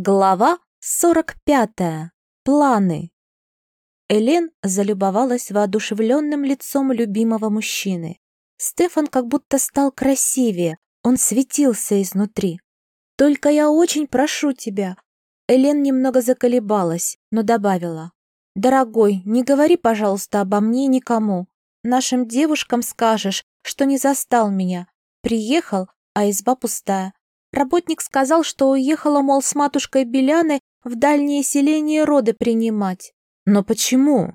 Глава 45. Планы. Элен залюбовалась воодушевленным лицом любимого мужчины. Стефан как будто стал красивее, он светился изнутри. «Только я очень прошу тебя». Элен немного заколебалась, но добавила. «Дорогой, не говори, пожалуйста, обо мне никому. Нашим девушкам скажешь, что не застал меня. Приехал, а изба пустая. Работник сказал, что уехала, мол, с матушкой Беляной в дальнее селение роды принимать. Но почему?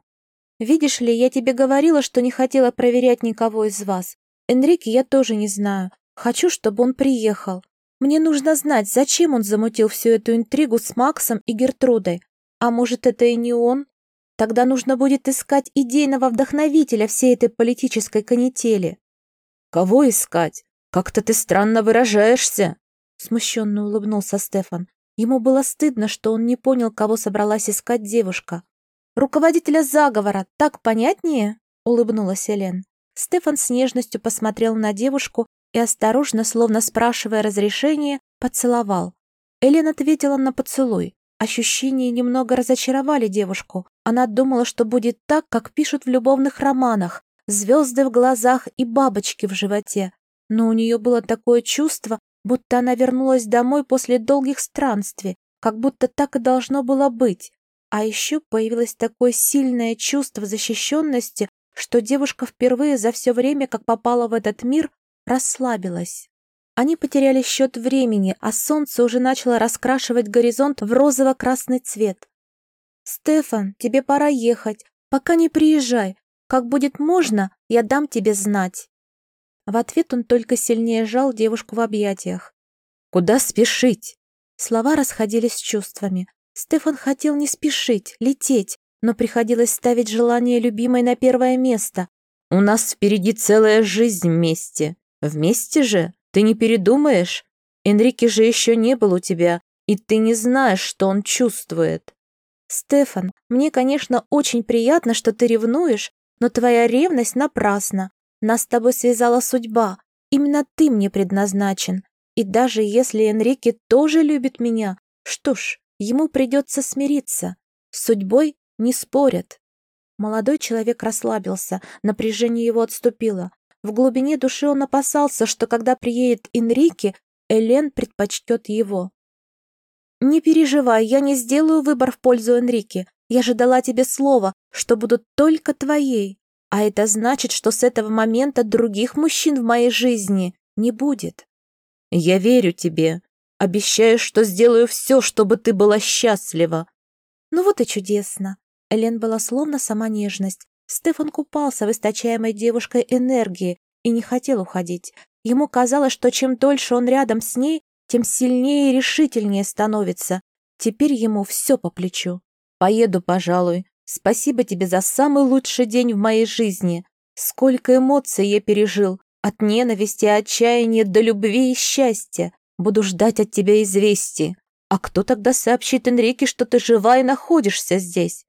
Видишь ли, я тебе говорила, что не хотела проверять никого из вас. Энрике я тоже не знаю. Хочу, чтобы он приехал. Мне нужно знать, зачем он замутил всю эту интригу с Максом и Гертрудой. А может, это и не он? Тогда нужно будет искать идейного вдохновителя всей этой политической канители. Кого искать? Как-то ты странно выражаешься. Смущенно улыбнулся Стефан. Ему было стыдно, что он не понял, кого собралась искать девушка. «Руководителя заговора, так понятнее?» — улыбнулась Элен. Стефан с нежностью посмотрел на девушку и осторожно, словно спрашивая разрешения, поцеловал. Элен ответила на поцелуй. Ощущения немного разочаровали девушку. Она думала, что будет так, как пишут в любовных романах, звезды в глазах и бабочки в животе. Но у нее было такое чувство, будто она вернулась домой после долгих странствий, как будто так и должно было быть. А еще появилось такое сильное чувство защищенности, что девушка впервые за все время, как попала в этот мир, расслабилась. Они потеряли счет времени, а солнце уже начало раскрашивать горизонт в розово-красный цвет. «Стефан, тебе пора ехать. Пока не приезжай. Как будет можно, я дам тебе знать». В ответ он только сильнее сжал девушку в объятиях. «Куда спешить?» Слова расходились с чувствами. Стефан хотел не спешить, лететь, но приходилось ставить желание любимой на первое место. «У нас впереди целая жизнь вместе. Вместе же? Ты не передумаешь? Энрике же еще не был у тебя, и ты не знаешь, что он чувствует». «Стефан, мне, конечно, очень приятно, что ты ревнуешь, но твоя ревность напрасна. Нас с тобой связала судьба. Именно ты мне предназначен. И даже если Энрике тоже любит меня, что ж, ему придется смириться. С судьбой не спорят. Молодой человек расслабился, напряжение его отступило. В глубине души он опасался, что когда приедет Энрике, Элен предпочтет его. «Не переживай, я не сделаю выбор в пользу Энрике. Я же дала тебе слово, что буду только твоей. А это значит, что с этого момента других мужчин в моей жизни не будет. Я верю тебе. Обещаю, что сделаю все, чтобы ты была счастлива. Ну вот и чудесно. Элен была словно сама нежность. Стефан купался в источаемой девушкой энергии и не хотел уходить. Ему казалось, что чем дольше он рядом с ней, тем сильнее и решительнее становится. Теперь ему все по плечу. «Поеду, пожалуй. Спасибо тебе за самый лучший день в моей жизни. Сколько эмоций я пережил, от ненависти и отчаяния до любви и счастья. Буду ждать от тебя известий. А кто тогда сообщит Энрике, что ты жива и находишься здесь?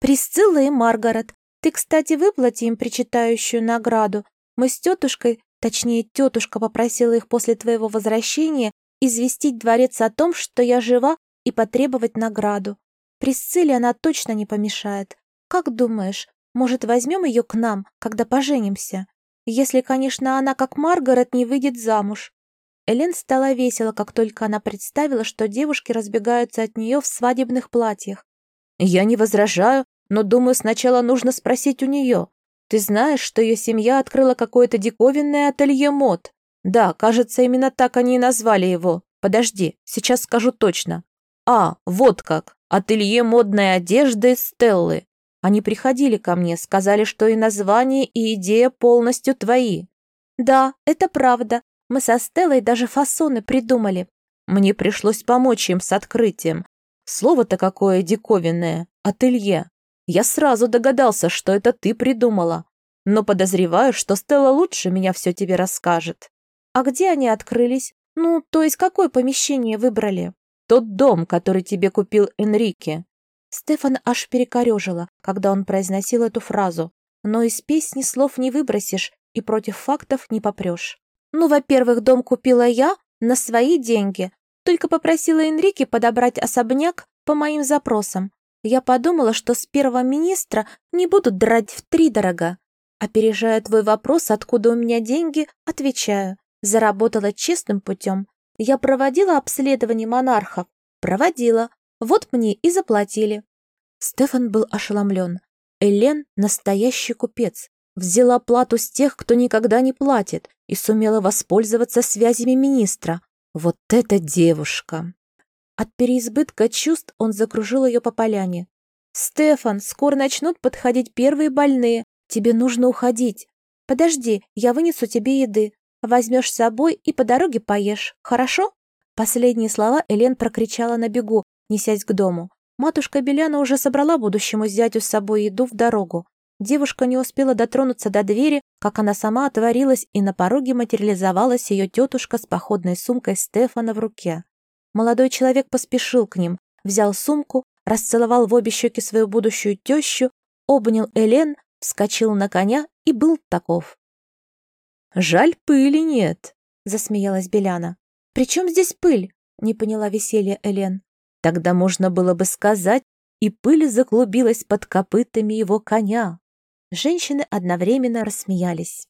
Присцилла и Маргарет. Ты, кстати, выплати им причитающую награду. Мы с тетушкой, точнее, тетушка попросила их после твоего возвращения известить дворец о том, что я жива, и потребовать награду. Присцилле она точно не помешает. Как думаешь, может, возьмем ее к нам, когда поженимся? Если, конечно, она, как Маргарет, не выйдет замуж. Элен стала весело, как только она представила, что девушки разбегаются от нее в свадебных платьях. «Я не возражаю, но думаю, сначала нужно спросить у нее. Ты знаешь, что ее семья открыла какое-то диковинное ателье мод? Да, кажется, именно так они и назвали его. Подожди, сейчас скажу точно. А, вот как. Ателье модной одежды Стеллы. Они приходили ко мне, сказали, что и название, и идея полностью твои. Да, это правда. Мы со Стеллой даже фасоны придумали. Мне пришлось помочь им с открытием. Слово-то какое диковинное. Ателье. Я сразу догадался, что это ты придумала. Но подозреваю, что Стелла лучше меня все тебе расскажет. А где они открылись? Ну, то есть какое помещение выбрали? Тот дом, который тебе купил Энрике». Стефан аж перекорежила, когда он произносил эту фразу. Но из песни слов не выбросишь и против фактов не попрешь. «Ну, во-первых, дом купила я на свои деньги. Только попросила Энрике подобрать особняк по моим запросам. Я подумала, что с первого министра не будут драть втридорога. Опережая твой вопрос, откуда у меня деньги, отвечаю. Заработала честным путем. Я проводила обследование монархов. Проводила. Вот мне и заплатили. Стефан был ошеломлен. Элен — настоящий купец. Взяла плату с тех, кто никогда не платит, и сумела воспользоваться связями министра. Вот эта девушка! От переизбытка чувств он закружил ее по поляне. «Стефан, скоро начнут подходить первые больные. Тебе нужно уходить. Подожди, я вынесу тебе еды. Возьмешь с собой и по дороге поешь, хорошо?» Последние слова Элен прокричала на бегу, несясь к дому. Матушка Беляна уже собрала будущему зятю с собой еду в дорогу. Девушка не успела дотронуться до двери, как она сама отворилась, и на пороге материализовалась ее тетушка с походной сумкой Стефана в руке. Молодой человек поспешил к ним, взял сумку, расцеловал в обе щеки свою будущую тещу, обнял Элен, вскочил на коня и был таков. «Жаль, пыли нет», — засмеялась Беляна. «При чем здесь пыль?» — не поняла веселья Элен. Тогда можно было бы сказать, и пыль заклубилась под копытами его коня. Женщины одновременно рассмеялись.